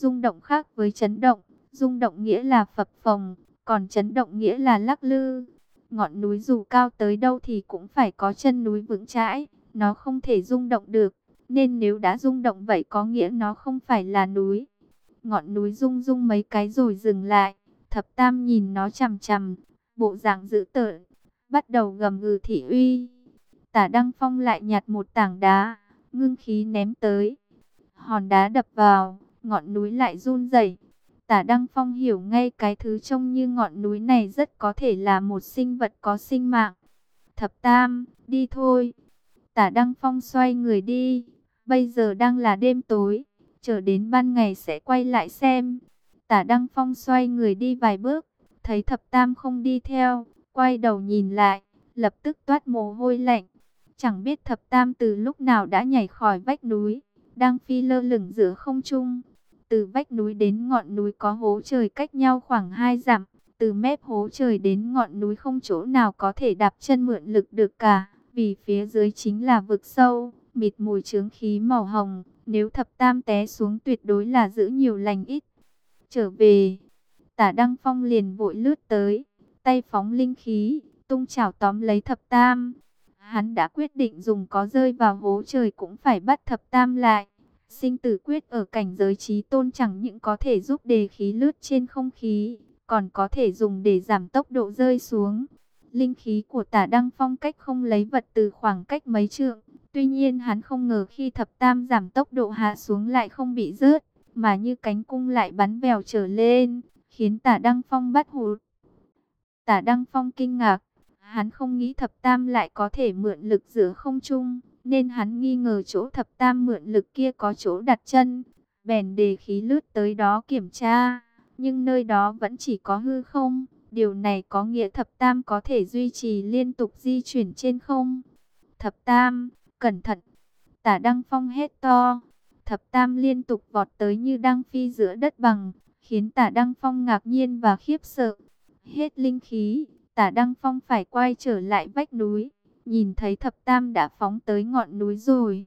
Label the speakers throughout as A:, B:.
A: Rung động khác với chấn động, rung động nghĩa là phập phồng, còn chấn động nghĩa là lắc lư. Ngọn núi dù cao tới đâu thì cũng phải có chân núi vững chãi, nó không thể rung động được, nên nếu đã rung động vậy có nghĩa nó không phải là núi. Ngọn núi rung rung mấy cái rồi dừng lại, thập tam nhìn nó chằm chằm, bộ dạng dữ tợn, bắt đầu gầm gừ thị uy. Tả Đăng Phong lại nhặt một tảng đá, ngưng khí ném tới. Hòn đá đập vào, ngọn núi lại run rẩy. Tả Đăng Phong hiểu ngay cái thứ trông như ngọn núi này rất có thể là một sinh vật có sinh mạng. Thập Tam, đi thôi. Tả Đăng Phong xoay người đi. Bây giờ đang là đêm tối, chờ đến ban ngày sẽ quay lại xem. Tả Đăng Phong xoay người đi vài bước, thấy Thập Tam không đi theo, quay đầu nhìn lại, lập tức toát mồ hôi lạnh. Chẳng biết Thập Tam từ lúc nào đã nhảy khỏi vách núi, đang phi lơ lửng giữa không trung. Từ vách núi đến ngọn núi có hố trời cách nhau khoảng 2 dặm. Từ mép hố trời đến ngọn núi không chỗ nào có thể đạp chân mượn lực được cả. Vì phía dưới chính là vực sâu, mịt mùi trướng khí màu hồng. Nếu thập tam té xuống tuyệt đối là giữ nhiều lành ít. Trở về, tả Đăng Phong liền vội lướt tới. Tay phóng linh khí, tung chảo tóm lấy thập tam. Hắn đã quyết định dùng có rơi vào hố trời cũng phải bắt thập tam lại. Sinh tử quyết ở cảnh giới trí tôn chẳng những có thể giúp đề khí lướt trên không khí, còn có thể dùng để giảm tốc độ rơi xuống. Linh khí của tả Đăng Phong cách không lấy vật từ khoảng cách mấy trượng. Tuy nhiên hắn không ngờ khi thập tam giảm tốc độ hạ xuống lại không bị rớt, mà như cánh cung lại bắn vèo trở lên, khiến tả Đăng Phong bắt hụt. Tả Đăng Phong kinh ngạc, hắn không nghĩ thập tam lại có thể mượn lực giữa không trung nên hắn nghi ngờ chỗ thập tam mượn lực kia có chỗ đặt chân, bèn đề khí lướt tới đó kiểm tra, nhưng nơi đó vẫn chỉ có hư không, điều này có nghĩa thập tam có thể duy trì liên tục di chuyển trên không. Thập tam, cẩn thận, tả đăng phong hét to, thập tam liên tục vọt tới như đang phi giữa đất bằng, khiến tả đăng phong ngạc nhiên và khiếp sợ. Hết linh khí, tả đăng phong phải quay trở lại vách núi nhìn thấy thập tam đã phóng tới ngọn núi rồi.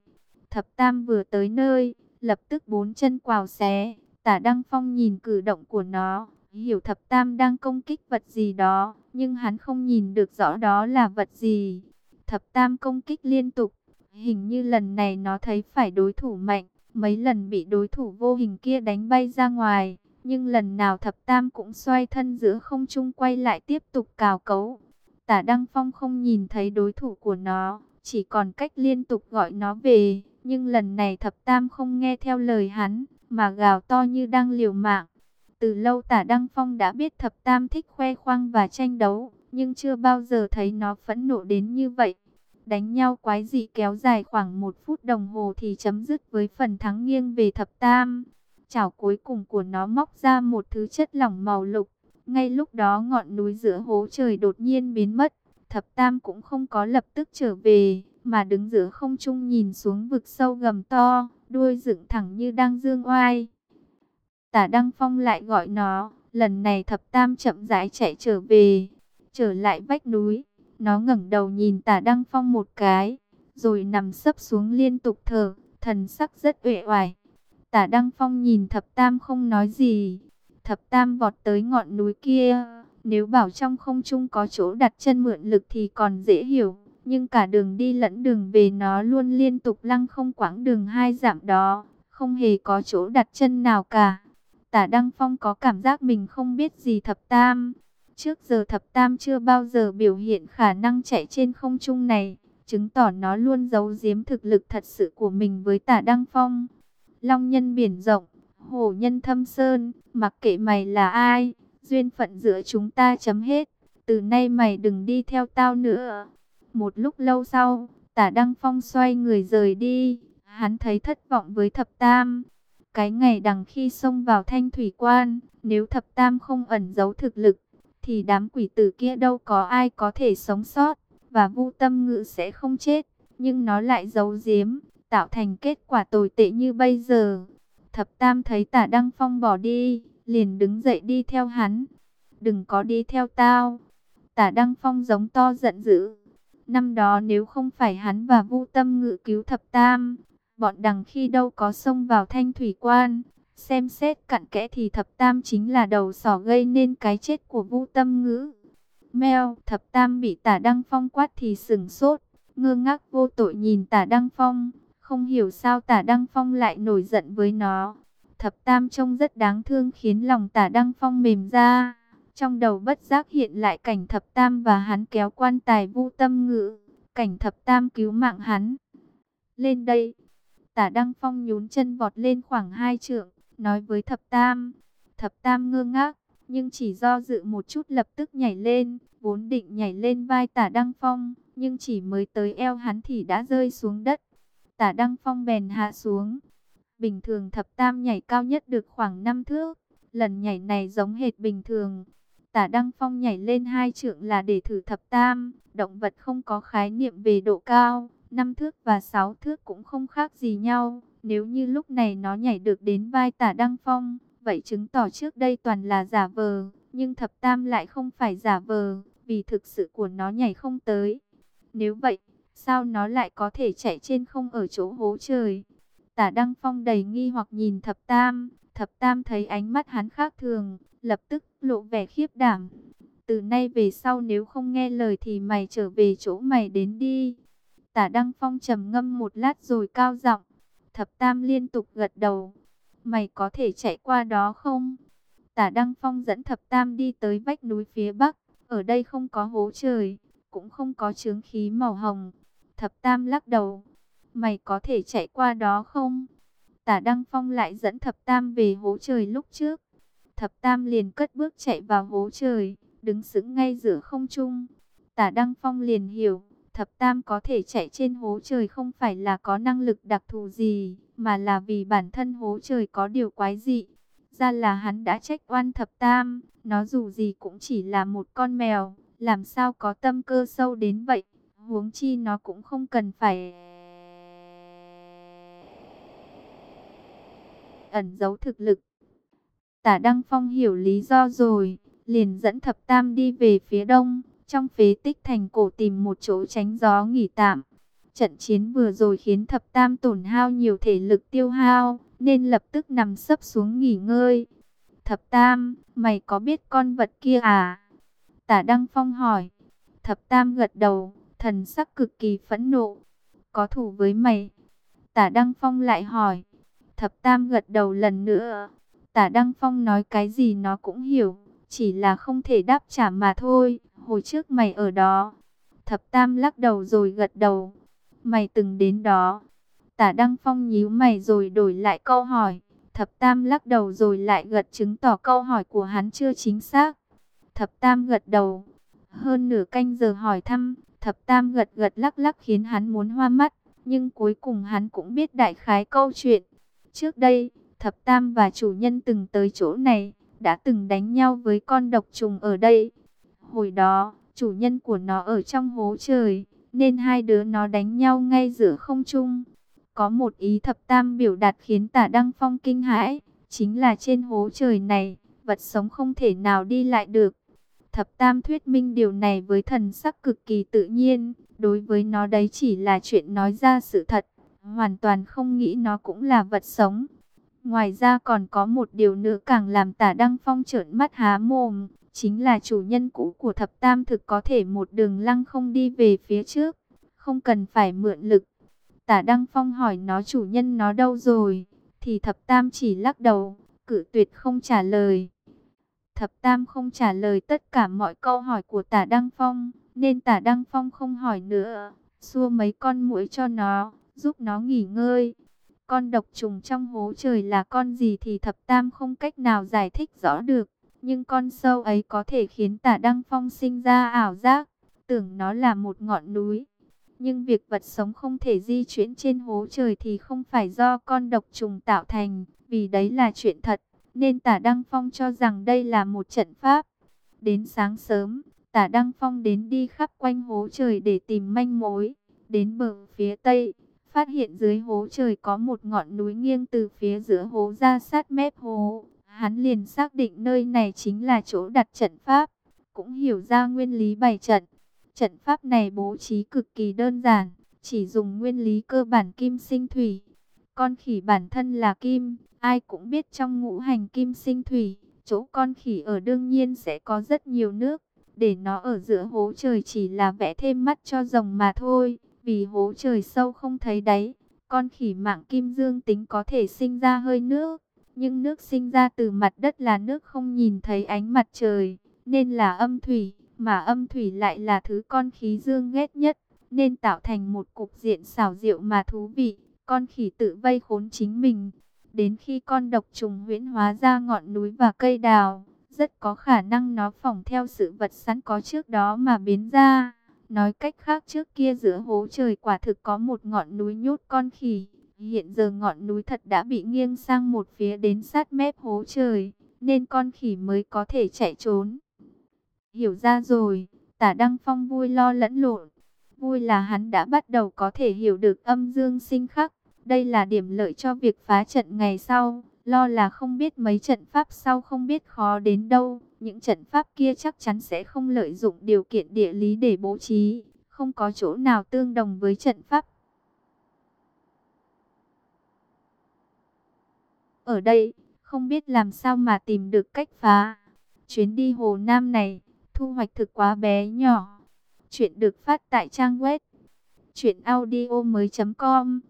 A: Thập tam vừa tới nơi, lập tức bốn chân quào xé, tả Đăng Phong nhìn cử động của nó, hiểu thập tam đang công kích vật gì đó, nhưng hắn không nhìn được rõ đó là vật gì. Thập tam công kích liên tục, hình như lần này nó thấy phải đối thủ mạnh, mấy lần bị đối thủ vô hình kia đánh bay ra ngoài. Nhưng lần nào thập tam cũng xoay thân giữa không trung quay lại tiếp tục cào cấu. Tả Đăng Phong không nhìn thấy đối thủ của nó, chỉ còn cách liên tục gọi nó về. Nhưng lần này thập tam không nghe theo lời hắn, mà gào to như đang liều mạng. Từ lâu tả Đăng Phong đã biết thập tam thích khoe khoang và tranh đấu, nhưng chưa bao giờ thấy nó phẫn nộ đến như vậy. Đánh nhau quái dị kéo dài khoảng một phút đồng hồ thì chấm dứt với phần thắng nghiêng về thập tam. Chảo cuối cùng của nó móc ra một thứ chất lỏng màu lục, ngay lúc đó ngọn núi giữa hố trời đột nhiên biến mất. Thập Tam cũng không có lập tức trở về, mà đứng giữa không trung nhìn xuống vực sâu gầm to, đuôi dựng thẳng như đang dương oai. Tả Đăng Phong lại gọi nó, lần này Thập Tam chậm rãi chạy trở về, trở lại vách núi. Nó ngẩng đầu nhìn Tả Đăng Phong một cái, rồi nằm sấp xuống liên tục thở, thần sắc rất uể oải. Tả Đăng Phong nhìn Thập Tam không nói gì, Thập Tam vọt tới ngọn núi kia. Nếu bảo trong không trung có chỗ đặt chân mượn lực thì còn dễ hiểu. Nhưng cả đường đi lẫn đường về nó luôn liên tục lăng không quãng đường hai dặm đó. Không hề có chỗ đặt chân nào cả. Tả Đăng Phong có cảm giác mình không biết gì Thập Tam. Trước giờ Thập Tam chưa bao giờ biểu hiện khả năng chạy trên không trung này. Chứng tỏ nó luôn giấu giếm thực lực thật sự của mình với tả Đăng Phong. Long nhân biển rộng Hồ nhân thâm sơn, mặc kệ mày là ai, duyên phận giữa chúng ta chấm hết. Từ nay mày đừng đi theo tao nữa. Một lúc lâu sau, tả Đăng Phong xoay người rời đi. Hắn thấy thất vọng với thập tam. Cái ngày đằng khi xông vào thanh thủy quan, nếu thập tam không ẩn giấu thực lực, thì đám quỷ tử kia đâu có ai có thể sống sót, và vu tâm ngự sẽ không chết. Nhưng nó lại giấu giếm, tạo thành kết quả tồi tệ như bây giờ. Thập Tam thấy tả Đăng Phong bỏ đi, liền đứng dậy đi theo hắn. Đừng có đi theo tao. Tả Đăng Phong giống to giận dữ. Năm đó nếu không phải hắn và Vu Tâm Ngự cứu Thập Tam, bọn đằng khi đâu có xông vào thanh thủy quan, Xem xét cặn kẽ thì thập tam chính là đầu sỏ gây nên cái chết của Vu Tâm Ngữ. Mèo, thập tam bị tả Đăng Phong quát thì sừng sốt, ngơ ngác vô tội nhìn tả Đăng Phong, không hiểu sao tả Đăng Phong lại nổi giận với nó. Thập tam trông rất đáng thương khiến lòng tả Đăng Phong mềm ra. Trong đầu bất giác hiện lại cảnh thập tam và hắn kéo quan tài Vu Tâm Ngữ, cảnh thập tam cứu mạng hắn. Lên đây, tả Đăng Phong nhún chân vọt lên khoảng hai trượng, nói với thập tam. Thập tam ngơ ngác, nhưng chỉ do dự một chút lập tức nhảy lên, vốn định nhảy lên vai tả Đăng Phong, nhưng chỉ mới tới eo hắn thì đã rơi xuống đất. Tả Đăng Phong bèn hạ xuống. Bình thường thập tam nhảy cao nhất được khoảng 5 thước, lần nhảy này giống hệt bình thường. Tả Đăng Phong nhảy lên hai trượng là để thử thập tam, động vật không có khái niệm về độ cao, 5 thước và 6 thước cũng không khác gì nhau. Nếu như lúc này nó nhảy được đến vai tả Đăng Phong, vậy chứng tỏ trước đây toàn là giả vờ. Nhưng thập tam lại không phải giả vờ, vì thực sự của nó nhảy không tới. Nếu vậy, sao nó lại có thể chạy trên không ở chỗ hố trời? Tả Đăng Phong đầy nghi hoặc nhìn thập tam, thập tam thấy ánh mắt hắn khác thường, lập tức lộ vẻ khiếp đảm. Từ nay về sau nếu không nghe lời thì mày trở về chỗ mày đến đi. Tả Đăng Phong trầm ngâm một lát rồi cao giọng. Thập Tam liên tục gật đầu. Mày có thể chạy qua đó không? Tả Đăng Phong dẫn Thập Tam đi tới vách núi phía bắc. Ở đây không có hố trời, cũng không có chướng khí màu hồng. Thập Tam lắc đầu. Mày có thể chạy qua đó không? Tả Đăng Phong lại dẫn Thập Tam về hố trời lúc trước. Thập Tam liền cất bước chạy vào hố trời, đứng sững ngay giữa không trung. Tả Đăng Phong liền hiểu, Thập Tam có thể chạy trên hố trời không phải là có năng lực đặc thù gì, mà là vì bản thân hố trời có điều quái dị. Ra là hắn đã trách oan Thập Tam, nó dù gì cũng chỉ là một con mèo, làm sao có tâm cơ sâu đến vậy, huống chi nó cũng không cần phải... ẩn giấu thực lực. Tả Đăng Phong hiểu lý do rồi, liền dẫn Thập Tam đi về phía đông, trong phế tích thành cổ tìm một chỗ tránh gió nghỉ tạm. Trận chiến vừa rồi khiến thập tam tổn hao nhiều thể lực tiêu hao, nên lập tức nằm sấp xuống nghỉ ngơi. Thập tam, mày có biết con vật kia à? Tả Đăng Phong hỏi. Thập tam gật đầu, thần sắc cực kỳ phẫn nộ. Có thủ với mày? Tả Đăng Phong lại hỏi. Thập tam gật đầu lần nữa. Tả Đăng Phong nói cái gì nó cũng hiểu, chỉ là không thể đáp trả mà thôi hồi trước mày ở đó. Thập Tam lắc đầu rồi gật đầu. Mày từng đến đó. Tả Đăng Phong nhíu mày rồi đổi lại câu hỏi. Thập Tam lắc đầu rồi lại gật chứng tỏ câu hỏi của hắn chưa chính xác. Thập Tam gật đầu. Hơn nửa canh giờ hỏi thăm, Thập Tam gật gật lắc lắc khiến hắn muốn hoa mắt. Nhưng cuối cùng hắn cũng biết đại khái câu chuyện. Trước đây, Thập Tam và chủ nhân từng tới chỗ này, đã từng đánh nhau với con độc trùng ở đây. Hồi đó, chủ nhân của nó ở trong hố trời, nên hai đứa nó đánh nhau ngay giữa không trung. Có một ý thập tam biểu đạt khiến tả Đăng Phong kinh hãi, chính là trên hố trời này, vật sống không thể nào đi lại được. Thập tam thuyết minh điều này với thần sắc cực kỳ tự nhiên, đối với nó đấy chỉ là chuyện nói ra sự thật, hoàn toàn không nghĩ nó cũng là vật sống. Ngoài ra còn có một điều nữa càng làm tả Đăng Phong trợn mắt há mồm, chính là chủ nhân cũ của thập tam thực có thể một đường lăng không đi về phía trước, không cần phải mượn lực. Tả Đăng Phong hỏi nó chủ nhân nó đâu rồi, thì thập tam chỉ lắc đầu, cự tuyệt không trả lời. Thập tam không trả lời tất cả mọi câu hỏi của tả Đăng Phong, nên tả Đăng Phong không hỏi nữa, xua mấy con mũi cho nó, giúp nó nghỉ ngơi. Con độc trùng trong hố trời là con gì thì thập tam không cách nào giải thích rõ được. Nhưng con sâu ấy có thể khiến tả Đăng Phong sinh ra ảo giác, tưởng nó là một ngọn núi. Nhưng việc vật sống không thể di chuyển trên hố trời thì không phải do con độc trùng tạo thành, vì đấy là chuyện thật, nên tả Đăng Phong cho rằng đây là một trận pháp. Đến sáng sớm, tả Đăng Phong đến đi khắp quanh hố trời để tìm manh mối, đến bờ phía tây. Phát hiện dưới hố trời có một ngọn núi nghiêng từ phía giữa hố ra sát mép hố. Hắn liền xác định nơi này chính là chỗ đặt trận pháp, cũng hiểu ra nguyên lý bày trận. Trận pháp này bố trí cực kỳ đơn giản, chỉ dùng nguyên lý cơ bản kim sinh thủy. Con khỉ bản thân là kim, ai cũng biết trong ngũ hành kim sinh thủy, chỗ con khỉ ở đương nhiên sẽ có rất nhiều nước. Để nó ở giữa hố trời chỉ là vẽ thêm mắt cho rồng mà thôi, vì hố trời sâu không thấy đáy. Con khỉ mạng kim dương tính có thể sinh ra hơi nước, nhưng nước sinh ra từ mặt đất là nước không nhìn thấy ánh mặt trời, nên là âm thủy, mà âm thủy lại là thứ con khí dương ghét nhất, nên tạo thành một cục diện xảo diệu mà thú vị. Con khỉ tự vây khốn chính mình, đến khi con độc trùng huyễn hóa ra ngọn núi và cây đào, rất có khả năng nó phỏng theo sự vật sẵn có trước đó mà biến ra. Nói cách khác trước kia giữa hố trời quả thực có một ngọn núi nhốt con khỉ. Hiện giờ ngọn núi thật đã bị nghiêng sang một phía đến sát mép hố trời, nên con khỉ mới có thể chạy trốn. Hiểu ra rồi, tả Đăng Phong vui lo lẫn lộn. Vui là hắn đã bắt đầu có thể hiểu được âm dương sinh khắc. Đây là điểm lợi cho việc phá trận ngày sau. Lo là không biết mấy trận pháp sau không biết khó đến đâu. Những trận pháp kia chắc chắn sẽ không lợi dụng điều kiện địa lý để bố trí. Không có chỗ nào tương đồng với trận pháp. Ở đây, không biết làm sao mà tìm được cách phá. Chuyến đi Hồ Nam này, thu hoạch thực quá bé nhỏ. Chuyện được phát tại trang web chuyện audio mới.com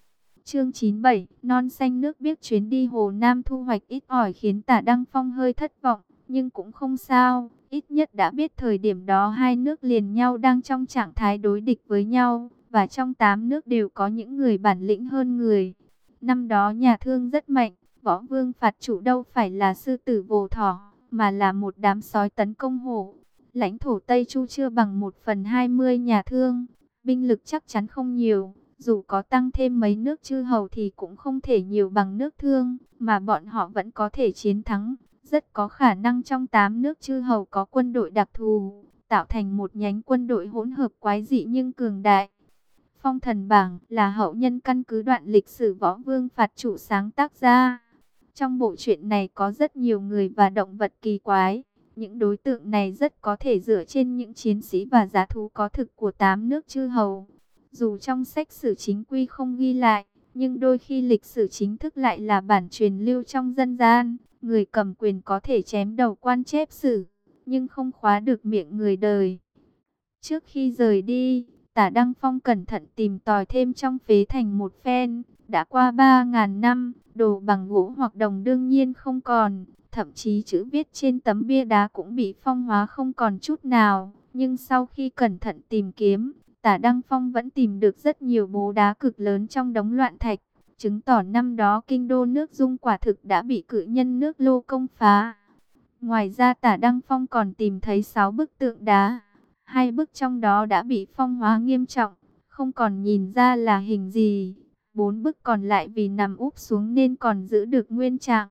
A: Chương 97, non xanh nước biết chuyến đi Hồ Nam thu hoạch ít ỏi khiến tả Đăng Phong hơi thất vọng, nhưng cũng không sao, ít nhất đã biết thời điểm đó hai nước liền nhau đang trong trạng thái đối địch với nhau, và trong tám nước đều có những người bản lĩnh hơn người. Năm đó nhà thương rất mạnh, võ vương phạt chủ đâu phải là sư tử vồ thỏ, mà là một đám sói tấn công hổ. Lãnh thổ Tây Chu chưa bằng một phần hai mươi nhà thương, binh lực chắc chắn không nhiều dù có tăng thêm mấy nước chư hầu thì cũng không thể nhiều bằng nước thương, mà bọn họ vẫn có thể chiến thắng. Rất có khả năng trong 8 nước chư hầu có quân đội đặc thù, tạo thành một nhánh quân đội hỗn hợp quái dị nhưng cường đại. Phong thần bảng là hậu nhân căn cứ đoạn lịch sử võ vương phạt chủ sáng tác ra. Trong bộ truyện này có rất nhiều người và động vật kỳ quái. Những đối tượng này rất có thể dựa trên những chiến sĩ và giá thú có thực của tám nước chư hầu. Dù trong sách sử chính quy không ghi lại, nhưng đôi khi lịch sử chính thức lại là bản truyền lưu trong dân gian. Người cầm quyền có thể chém đầu quan chép sử, nhưng không khóa được miệng người đời. Trước khi rời đi, tả Đăng Phong cẩn thận tìm tòi thêm trong phế thành một phen. Đã qua 3.000 năm, đồ bằng gỗ hoặc đồng đương nhiên không còn. Thậm chí chữ viết trên tấm bia đá cũng bị phong hóa không còn chút nào. Nhưng sau khi cẩn thận tìm kiếm, Tả Đăng Phong vẫn tìm được rất nhiều bố đá cực lớn trong đống loạn thạch, chứng tỏ năm đó kinh đô nước dung quả thực đã bị cự nhân nước lô công phá. Ngoài ra Tả Đăng Phong còn tìm thấy 6 bức tượng đá, hai bức trong đó đã bị phong hóa nghiêm trọng, không còn nhìn ra là hình gì. Bốn bức còn lại vì nằm úp xuống nên còn giữ được nguyên trạng.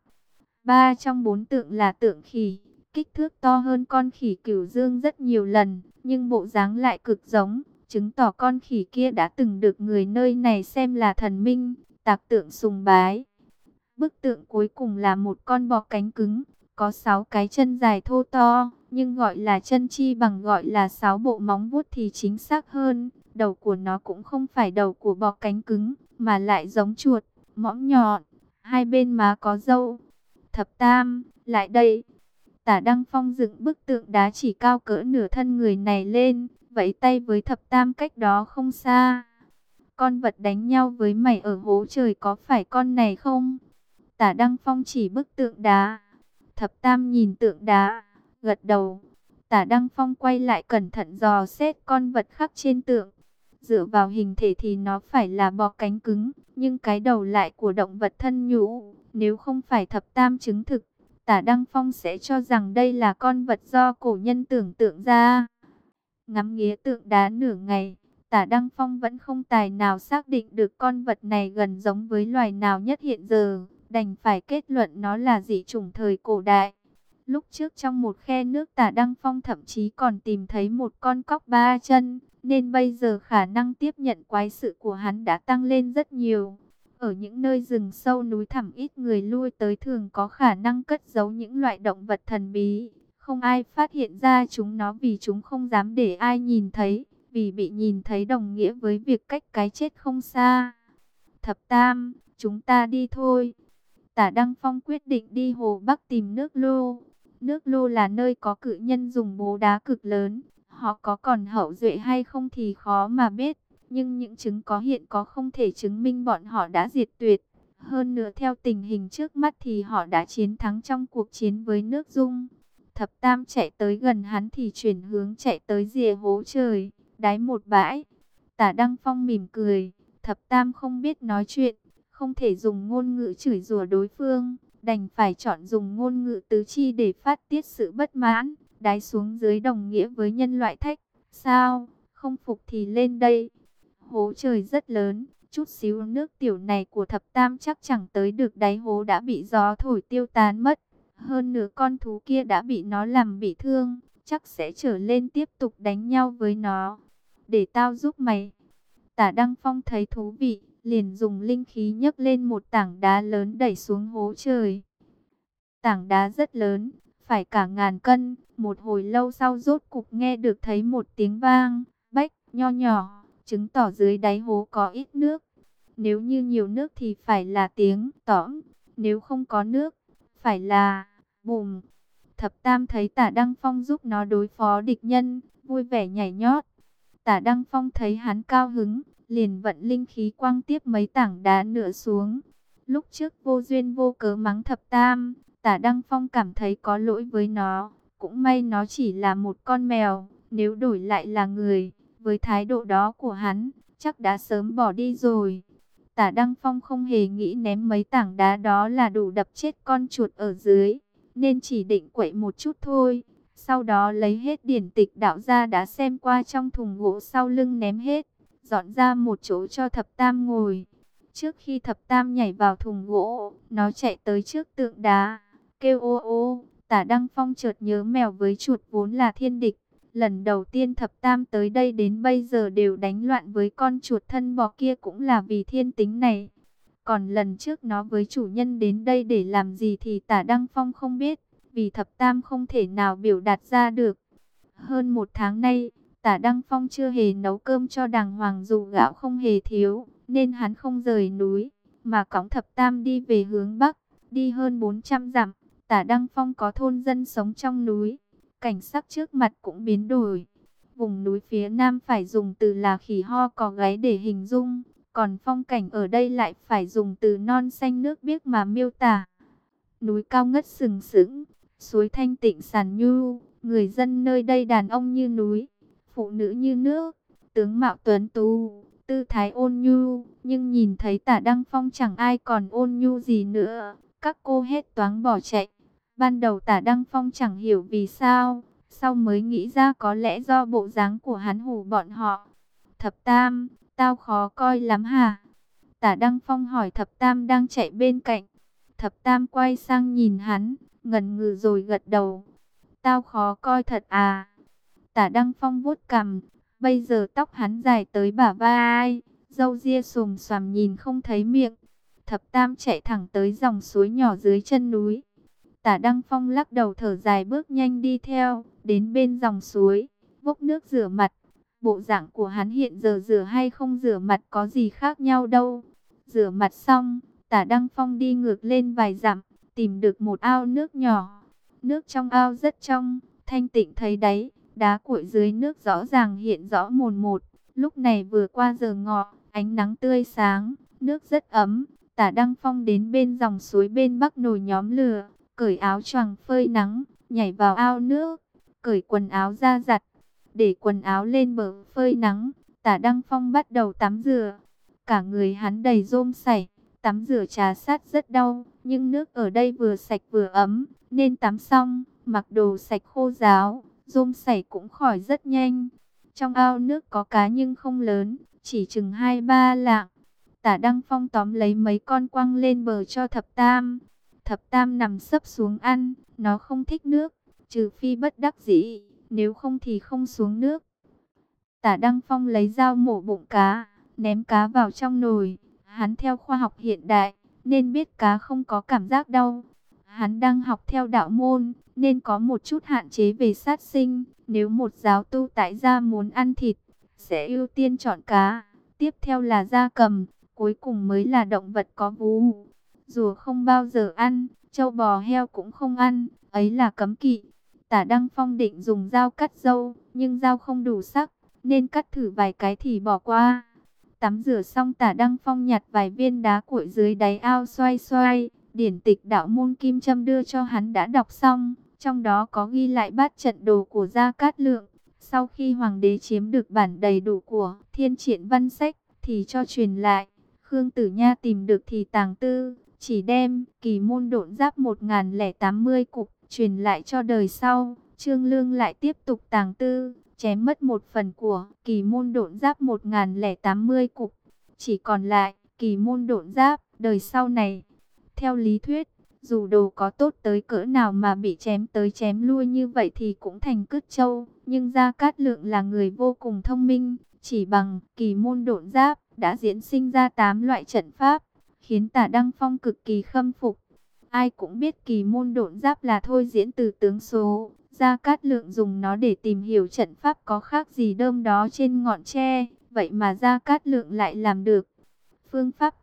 A: Ba trong bốn tượng là tượng khỉ, kích thước to hơn con khỉ cửu dương rất nhiều lần, nhưng bộ dáng lại cực giống chứng tỏ con khỉ kia đã từng được người nơi này xem là thần minh, tạc tượng sùng bái. Bức tượng cuối cùng là một con bò cánh cứng, có sáu cái chân dài thô to, nhưng gọi là chân chi bằng gọi là sáu bộ móng vuốt thì chính xác hơn. Đầu của nó cũng không phải đầu của bò cánh cứng, mà lại giống chuột, mõm nhọn, hai bên má có râu. Thập tam, lại đây. Tả Đăng Phong dựng bức tượng đá chỉ cao cỡ nửa thân người này lên, vẫy tay với thập tam cách đó không xa. Con vật đánh nhau với mày ở hố trời có phải con này không? Tả Đăng Phong chỉ bức tượng đá. Thập tam nhìn tượng đá, gật đầu. Tả Đăng Phong quay lại cẩn thận dò xét con vật khắc trên tượng. Dựa vào hình thể thì nó phải là bò cánh cứng, nhưng cái đầu lại của động vật thân nhũ. Nếu không phải thập tam chứng thực, tả Đăng Phong sẽ cho rằng đây là con vật do cổ nhân tưởng tượng ra. Ngắm nghía tượng đá nửa ngày, tả Đăng Phong vẫn không tài nào xác định được con vật này gần giống với loài nào nhất hiện giờ, đành phải kết luận nó là dị chủng thời cổ đại. Lúc trước trong một khe nước tả Đăng Phong thậm chí còn tìm thấy một con cóc ba chân, nên bây giờ khả năng tiếp nhận quái sự của hắn đã tăng lên rất nhiều. Ở những nơi rừng sâu núi thẳm ít người lui tới thường có khả năng cất giấu những loại động vật thần bí, không ai phát hiện ra chúng nó vì chúng không dám để ai nhìn thấy, vì bị nhìn thấy đồng nghĩa với việc cách cái chết không xa. Thập Tam, chúng ta đi thôi. Tả Đăng Phong quyết định đi Hồ Bắc tìm nước lô. Nước lô là nơi có cự nhân dùng bố đá cực lớn. Họ có còn hậu duệ hay không thì khó mà biết. Nhưng những chứng có hiện có không thể chứng minh bọn họ đã diệt tuyệt. Hơn nữa theo tình hình trước mắt thì họ đã chiến thắng trong cuộc chiến với nước Dung. Thập Tam chạy tới gần hắn thì chuyển hướng chạy tới rìa hố trời, đáy một bãi. Tả Đăng Phong mỉm cười, Thập Tam không biết nói chuyện, không thể dùng ngôn ngữ chửi rủa đối phương, đành phải chọn dùng ngôn ngữ tứ chi để phát tiết sự bất mãn, đáy xuống dưới đồng nghĩa với nhân loại thách. Sao, không phục thì lên đây. Hố trời rất lớn, chút xíu nước tiểu này của thập tam chắc chẳng tới được đáy hố đã bị gió thổi tiêu tán mất. Hơn nữa con thú kia đã bị nó làm bị thương, chắc sẽ trở lên tiếp tục đánh nhau với nó. Để tao giúp mày. Tả Đăng Phong thấy thú vị, liền dùng linh khí nhấc lên một tảng đá lớn đẩy xuống hố trời. Tảng đá rất lớn, phải cả ngàn cân. Một hồi lâu sau rốt cục nghe được thấy một tiếng vang, bách, nho nhỏ, chứng tỏ dưới đáy hố có ít nước. Nếu như nhiều nước thì phải là tiếng tõm, nếu không có nước, phải là bùm. Thập Tam thấy tả Đăng Phong giúp nó đối phó địch nhân, vui vẻ nhảy nhót. Tả Đăng Phong thấy hắn cao hứng, liền vận linh khí quang tiếp mấy tảng đá nữa xuống. Lúc trước vô duyên vô cớ mắng Thập Tam, tả Đăng Phong cảm thấy có lỗi với nó. Cũng may nó chỉ là một con mèo, nếu đổi lại là người, với thái độ đó của hắn, chắc đã sớm bỏ đi rồi. Tả Đăng Phong không hề nghĩ ném mấy tảng đá đó là đủ đập chết con chuột ở dưới, nên chỉ định quậy một chút thôi. Sau đó lấy hết điển tịch đạo ra đã xem qua trong thùng gỗ sau lưng ném hết, dọn ra một chỗ cho thập tam ngồi. Trước khi thập tam nhảy vào thùng gỗ, nó chạy tới trước tượng đá, kêu ô ô, tả Đăng Phong chợt nhớ mèo với chuột vốn là thiên địch. Lần đầu tiên thập tam tới đây đến bây giờ đều đánh loạn với con chuột thân bò kia cũng là vì thiên tính này. Còn lần trước nó với chủ nhân đến đây để làm gì thì tả Đăng Phong không biết, vì thập tam không thể nào biểu đạt ra được. Hơn một tháng nay, tả Đăng Phong chưa hề nấu cơm cho đàng hoàng dù gạo không hề thiếu, nên hắn không rời núi, mà cõng thập tam đi về hướng Bắc, đi hơn 400 dặm. Tả Đăng Phong có thôn dân sống trong núi, cảnh sắc trước mặt cũng biến đổi. Vùng núi phía nam phải dùng từ là khỉ ho có gáy để hình dung, còn phong cảnh ở đây lại phải dùng từ non xanh nước biếc mà miêu tả. Núi cao ngất sừng sững, suối thanh tịnh sàn nhu, người dân nơi đây đàn ông như núi, phụ nữ như nước, tướng mạo tuấn tú, tư thái ôn nhu, nhưng nhìn thấy tả Đăng Phong chẳng ai còn ôn nhu gì nữa, các cô hết toáng bỏ chạy. Ban đầu tả Đăng Phong chẳng hiểu vì sao, sau mới nghĩ ra có lẽ do bộ dáng của hắn hù bọn họ. Thập Tam, tao khó coi lắm hả? Tả Đăng Phong hỏi Thập Tam đang chạy bên cạnh. Thập Tam quay sang nhìn hắn, ngần ngừ rồi gật đầu. Tao khó coi thật à? Tả Đăng Phong vuốt cằm, bây giờ tóc hắn dài tới bả vai, dâu ria xùm xoàm nhìn không thấy miệng. Thập Tam chạy thẳng tới dòng suối nhỏ dưới chân núi. Tả Đăng Phong lắc đầu thở dài bước nhanh đi theo, đến bên dòng suối, vốc nước rửa mặt. Bộ dạng của hắn hiện giờ rửa hay không rửa mặt có gì khác nhau đâu. Rửa mặt xong, tả Đăng Phong đi ngược lên vài dặm, tìm được một ao nước nhỏ. Nước trong ao rất trong, thanh tịnh thấy đáy, đá cuội dưới nước rõ ràng hiện rõ mồn một. Lúc này vừa qua giờ ngọ, ánh nắng tươi sáng, nước rất ấm. Tả Đăng Phong đến bên dòng suối bên bắc nồi nhóm lửa, cởi áo choàng phơi nắng, nhảy vào ao nước, cởi quần áo ra giặt, để quần áo lên bờ phơi nắng, tả Đăng Phong bắt đầu tắm rửa. Cả người hắn đầy rôm sảy, tắm rửa trà sát rất đau, nhưng nước ở đây vừa sạch vừa ấm, nên tắm xong, mặc đồ sạch khô ráo, rôm sảy cũng khỏi rất nhanh. Trong ao nước có cá nhưng không lớn, chỉ chừng hai ba lạng. Tả Đăng Phong tóm lấy mấy con quăng lên bờ cho thập tam. Thập tam nằm sấp xuống ăn, nó không thích nước, trừ phi bất đắc dĩ, nếu không thì không xuống nước. Tả Đăng Phong lấy dao mổ bụng cá, ném cá vào trong nồi. Hắn theo khoa học hiện đại, nên biết cá không có cảm giác đau. Hắn đang học theo đạo môn, nên có một chút hạn chế về sát sinh. Nếu một giáo tu tại gia muốn ăn thịt, sẽ ưu tiên chọn cá. Tiếp theo là da cầm, cuối cùng mới là động vật có vú. Rùa không bao giờ ăn, châu bò heo cũng không ăn, ấy là cấm kỵ. Tả Đăng Phong định dùng dao cắt dâu, nhưng dao không đủ sắc, nên cắt thử vài cái thì bỏ qua. Tắm rửa xong tả Đăng Phong nhặt vài viên đá cuội dưới đáy ao xoay xoay, điển tịch đạo môn kim châm đưa cho hắn đã đọc xong, trong đó có ghi lại bát trận đồ của Gia Cát Lượng. Sau khi hoàng đế chiếm được bản đầy đủ của thiên triển văn sách, thì cho truyền lại. Khương Tử Nha tìm được thì tàng tư, chỉ đem kỳ môn độn giáp 1080 cục truyền lại cho đời sau. Trương Lương lại tiếp tục tàng tư, chém mất một phần của kỳ môn độn giáp 1080 cục. Chỉ còn lại kỳ môn độn giáp đời sau này. Theo lý thuyết, dù đồ có tốt tới cỡ nào mà bị chém tới chém lui như vậy thì cũng thành cứt châu. Nhưng Gia Cát Lượng là người vô cùng thông minh, chỉ bằng kỳ môn độn giáp đã diễn sinh ra 8 loại trận pháp, khiến tả Đăng Phong cực kỳ khâm phục. Ai cũng biết kỳ môn độn giáp là thôi diễn từ tướng số, Gia Cát Lượng dùng nó để tìm hiểu trận pháp có khác gì đơm đó trên ngọn tre, vậy mà Gia Cát Lượng lại làm được. Phương pháp.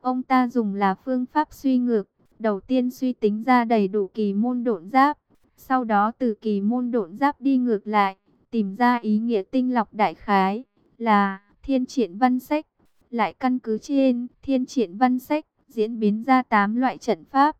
A: Ông ta dùng là phương pháp suy ngược, đầu tiên suy tính ra đầy đủ kỳ môn độn giáp, sau đó từ kỳ môn độn giáp đi ngược lại, tìm ra ý nghĩa tinh lọc đại khái là thiên triển văn sách, lại căn cứ trên thiên triển văn sách diễn biến ra 8 loại trận pháp.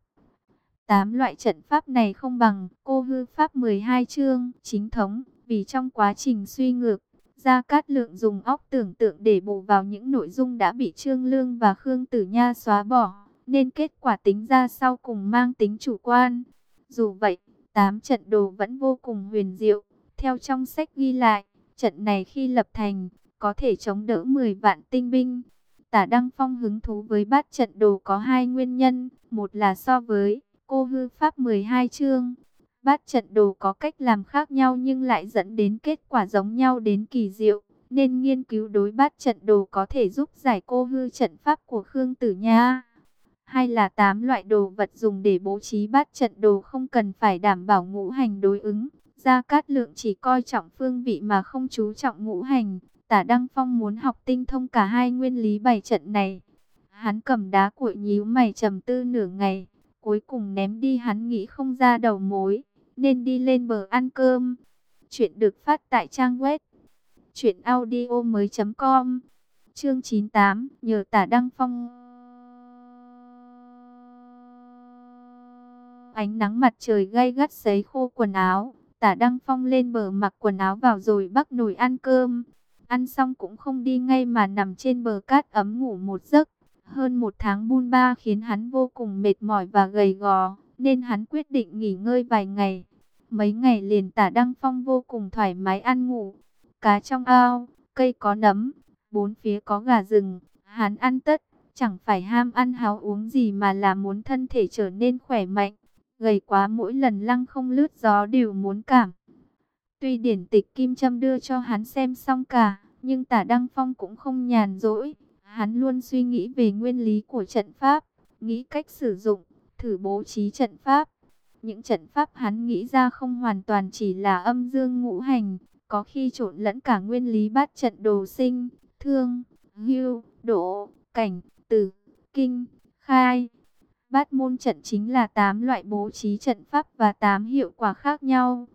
A: 8 loại trận pháp này không bằng cô hư pháp 12 chương chính thống, vì trong quá trình suy ngược, Gia Cát Lượng dùng óc tưởng tượng để bù vào những nội dung đã bị Trương Lương và Khương Tử Nha xóa bỏ, nên kết quả tính ra sau cùng mang tính chủ quan. Dù vậy, 8 trận đồ vẫn vô cùng huyền diệu. Theo trong sách ghi lại, trận này khi lập thành, có thể chống đỡ 10 vạn tinh binh. Tả Đăng Phong hứng thú với bát trận đồ có hai nguyên nhân. Một là so với cô hư pháp 12 chương. Bát trận đồ có cách làm khác nhau nhưng lại dẫn đến kết quả giống nhau đến kỳ diệu. Nên nghiên cứu đối bát trận đồ có thể giúp giải cô hư trận pháp của Khương Tử Nha hay là tám loại đồ vật dùng để bố trí bát trận đồ không cần phải đảm bảo ngũ hành đối ứng. Gia Cát Lượng chỉ coi trọng phương vị mà không chú trọng ngũ hành. Tả Đăng Phong muốn học tinh thông cả hai nguyên lý bảy trận này. Hắn cầm đá cuội nhíu mày trầm tư nửa ngày. Cuối cùng ném đi hắn nghĩ không ra đầu mối. Nên đi lên bờ ăn cơm. Chuyện được phát tại trang web. Chuyện audio mới.com Chương 98 Nhờ tả Đăng Phong Ánh nắng mặt trời gay gắt sấy khô quần áo. Tả Đăng Phong lên bờ mặc quần áo vào rồi bắt nồi ăn cơm. Ăn xong cũng không đi ngay mà nằm trên bờ cát ấm ngủ một giấc. Hơn một tháng buôn ba khiến hắn vô cùng mệt mỏi và gầy gò, nên hắn quyết định nghỉ ngơi vài ngày. Mấy ngày liền tả Đăng Phong vô cùng thoải mái ăn ngủ. Cá trong ao, cây có nấm, bốn phía có gà rừng, hắn ăn tất, chẳng phải ham ăn háo uống gì mà là muốn thân thể trở nên khỏe mạnh gầy quá mỗi lần lăng không lướt gió đều muốn cảm. Tuy điển tịch Kim Trâm đưa cho hắn xem xong cả, nhưng tả Đăng Phong cũng không nhàn rỗi. Hắn luôn suy nghĩ về nguyên lý của trận pháp, nghĩ cách sử dụng, thử bố trí trận pháp. Những trận pháp hắn nghĩ ra không hoàn toàn chỉ là âm dương ngũ hành, có khi trộn lẫn cả nguyên lý bát trận đồ sinh, thương, hưu, độ, cảnh, tử, kinh, khai. Bát môn trận chính là 8 loại bố trí trận pháp và 8 hiệu quả khác nhau.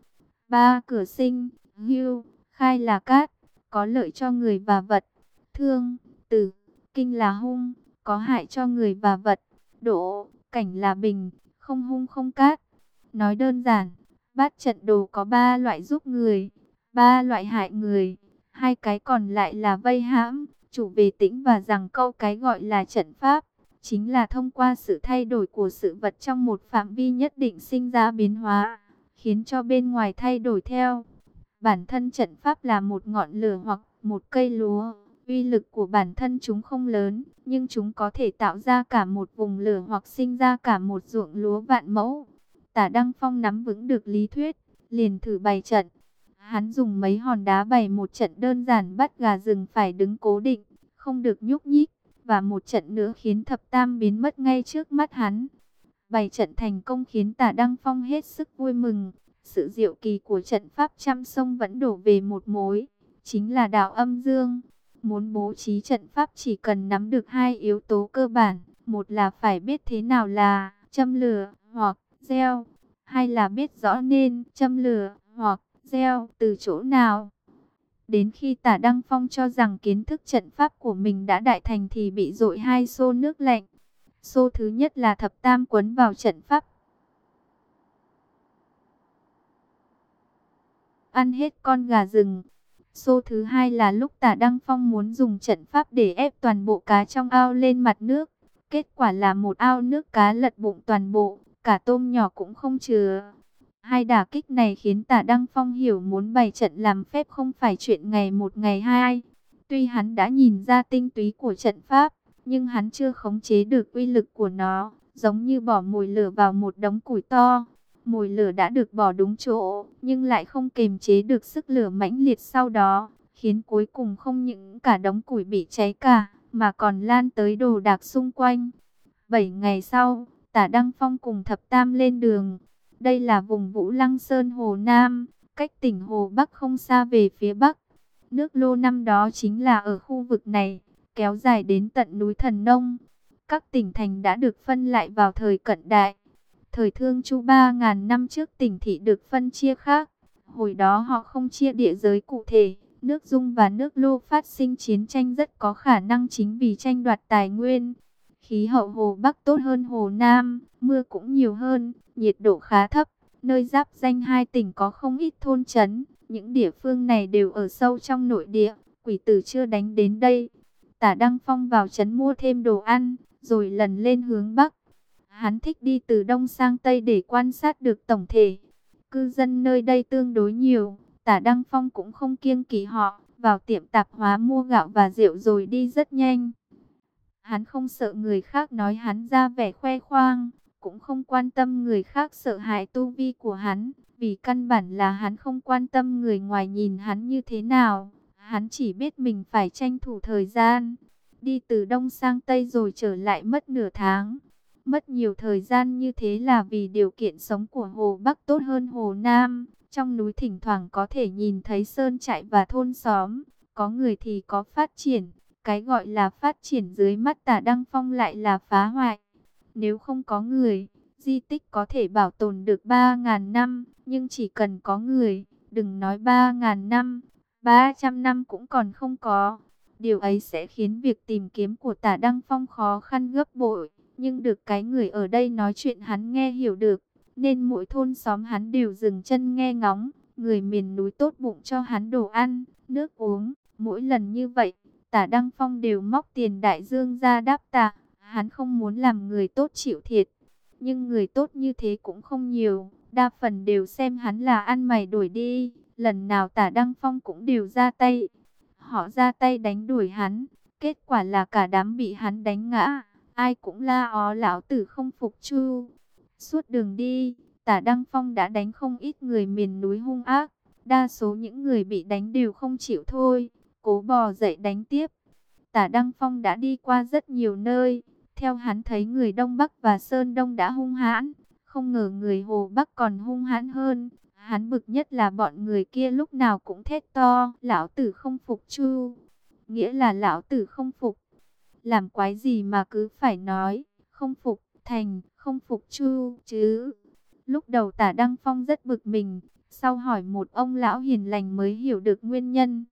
A: Ba cửa sinh, hưu, khai là cát, có lợi cho người và vật. Thương, tử, kinh là hung, có hại cho người và vật. Độ, cảnh là bình, không hung không cát. Nói đơn giản, bát trận đồ có ba loại giúp người, ba loại hại người. Hai cái còn lại là vây hãm, chủ về tĩnh và rằng câu cái gọi là trận pháp chính là thông qua sự thay đổi của sự vật trong một phạm vi nhất định sinh ra biến hóa, khiến cho bên ngoài thay đổi theo. Bản thân trận pháp là một ngọn lửa hoặc một cây lúa, uy lực của bản thân chúng không lớn, nhưng chúng có thể tạo ra cả một vùng lửa hoặc sinh ra cả một ruộng lúa vạn mẫu. Tả Đăng Phong nắm vững được lý thuyết, liền thử bày trận. Hắn dùng mấy hòn đá bày một trận đơn giản bắt gà rừng phải đứng cố định, không được nhúc nhích và một trận nữa khiến thập tam biến mất ngay trước mắt hắn. Bảy trận thành công khiến tả Đăng Phong hết sức vui mừng. Sự diệu kỳ của trận pháp trăm sông vẫn đổ về một mối. chính là đạo âm dương. Muốn bố trí trận pháp chỉ cần nắm được hai yếu tố cơ bản, một là phải biết thế nào là châm lửa hoặc gieo, hai là biết rõ nên châm lửa hoặc gieo từ chỗ nào. Đến khi tả Đăng Phong cho rằng kiến thức trận pháp của mình đã đại thành thì bị dội hai xô nước lạnh. Xô thứ nhất là thập tam quấn vào trận pháp. Ăn hết con gà rừng. Xô thứ hai là lúc tả Đăng Phong muốn dùng trận pháp để ép toàn bộ cá trong ao lên mặt nước. Kết quả là một ao nước cá lật bụng toàn bộ, cả tôm nhỏ cũng không chứa. Hai đả kích này khiến tả Đăng Phong hiểu muốn bày trận làm phép không phải chuyện ngày một ngày hai. Tuy hắn đã nhìn ra tinh túy của trận pháp, nhưng hắn chưa khống chế được uy lực của nó, giống như bỏ mồi lửa vào một đống củi to. Mồi lửa đã được bỏ đúng chỗ, nhưng lại không kềm chế được sức lửa mãnh liệt sau đó, khiến cuối cùng không những cả đống củi bị cháy cả, mà còn lan tới đồ đạc xung quanh. Bảy ngày sau, tả Đăng Phong cùng Thập Tam lên đường. Đây là vùng Vũ Lăng Sơn Hồ Nam, cách tỉnh Hồ Bắc không xa về phía Bắc. Nước lô năm đó chính là ở khu vực này, kéo dài đến tận núi Thần Nông. Các tỉnh thành đã được phân lại vào thời cận đại. Thời thương chu 3.000 năm trước tỉnh thị được phân chia khác. Hồi đó họ không chia địa giới cụ thể. Nước Dung và nước Lô phát sinh chiến tranh rất có khả năng chính vì tranh đoạt tài nguyên. Khí hậu Hồ Bắc tốt hơn Hồ Nam, mưa cũng nhiều hơn, nhiệt độ khá thấp. Nơi giáp danh hai tỉnh có không ít thôn trấn, những địa phương này đều ở sâu trong nội địa, quỷ tử chưa đánh đến đây. Tả Đăng Phong vào trấn mua thêm đồ ăn, rồi lần lên hướng Bắc. Hắn thích đi từ Đông sang Tây để quan sát được tổng thể. Cư dân nơi đây tương đối nhiều, tả Đăng Phong cũng không kiêng kỵ họ, vào tiệm tạp hóa mua gạo và rượu rồi đi rất nhanh. Hắn không sợ người khác nói hắn ra vẻ khoe khoang, cũng không quan tâm người khác sợ hãi tu vi của hắn, vì căn bản là hắn không quan tâm người ngoài nhìn hắn như thế nào. Hắn chỉ biết mình phải tranh thủ thời gian, đi từ đông sang tây rồi trở lại mất nửa tháng. Mất nhiều thời gian như thế là vì điều kiện sống của Hồ Bắc tốt hơn Hồ Nam. Trong núi thỉnh thoảng có thể nhìn thấy sơn trại và thôn xóm, có người thì có phát triển. Cái gọi là phát triển dưới mắt tả Đăng Phong lại là phá hoại. Nếu không có người, di tích có thể bảo tồn được 3.000 năm, nhưng chỉ cần có người, đừng nói 3.000 năm, 300 năm cũng còn không có. Điều ấy sẽ khiến việc tìm kiếm của tả Đăng Phong khó khăn gấp bội, nhưng được cái người ở đây nói chuyện hắn nghe hiểu được, nên mỗi thôn xóm hắn đều dừng chân nghe ngóng, người miền núi tốt bụng cho hắn đồ ăn, nước uống, mỗi lần như vậy, tả Đăng Phong đều móc tiền đại dương ra đáp tạ, hắn không muốn làm người tốt chịu thiệt, nhưng người tốt như thế cũng không nhiều, đa phần đều xem hắn là ăn mày đuổi đi, lần nào tả Đăng Phong cũng đều ra tay, họ ra tay đánh đuổi hắn, kết quả là cả đám bị hắn đánh ngã, ai cũng la ó lão tử không phục chu. Suốt đường đi, tả Đăng Phong đã đánh không ít người miền núi hung ác, đa số những người bị đánh đều không chịu thôi, cố bò dậy đánh tiếp. Tả Đăng Phong đã đi qua rất nhiều nơi, theo hắn thấy người Đông Bắc và Sơn Đông đã hung hãn, không ngờ người Hồ Bắc còn hung hãn hơn. Hắn bực nhất là bọn người kia lúc nào cũng thét to, lão tử không phục chu. Nghĩa là lão tử không phục. Làm quái gì mà cứ phải nói, không phục, thành, không phục chu, chứ. Lúc đầu tả Đăng Phong rất bực mình, sau hỏi một ông lão hiền lành mới hiểu được nguyên nhân.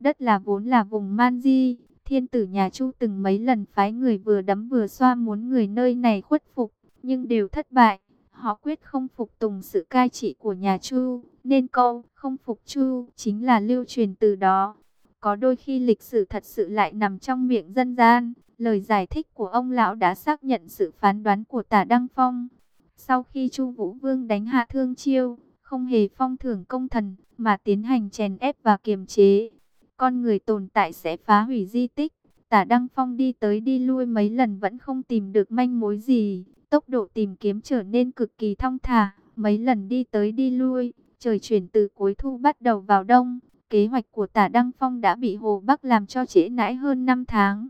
A: Đất là vốn là vùng man di, thiên tử nhà Chu từng mấy lần phái người vừa đấm vừa xoa muốn người nơi này khuất phục, nhưng đều thất bại. Họ quyết không phục tùng sự cai trị của nhà Chu, nên câu không phục Chu chính là lưu truyền từ đó. Có đôi khi lịch sử thật sự lại nằm trong miệng dân gian, lời giải thích của ông lão đã xác nhận sự phán đoán của tả Đăng Phong. Sau khi Chu Vũ Vương đánh hạ Thương Chiêu, không hề phong thưởng công thần, mà tiến hành chèn ép và kiềm chế. Con người tồn tại sẽ phá hủy di tích. Tả Đăng Phong đi tới đi lui mấy lần vẫn không tìm được manh mối gì. Tốc độ tìm kiếm trở nên cực kỳ thong thả. Mấy lần đi tới đi lui, trời chuyển từ cuối thu bắt đầu vào đông. Kế hoạch của tả Đăng Phong đã bị Hồ Bắc làm cho trễ nãi hơn 5 tháng.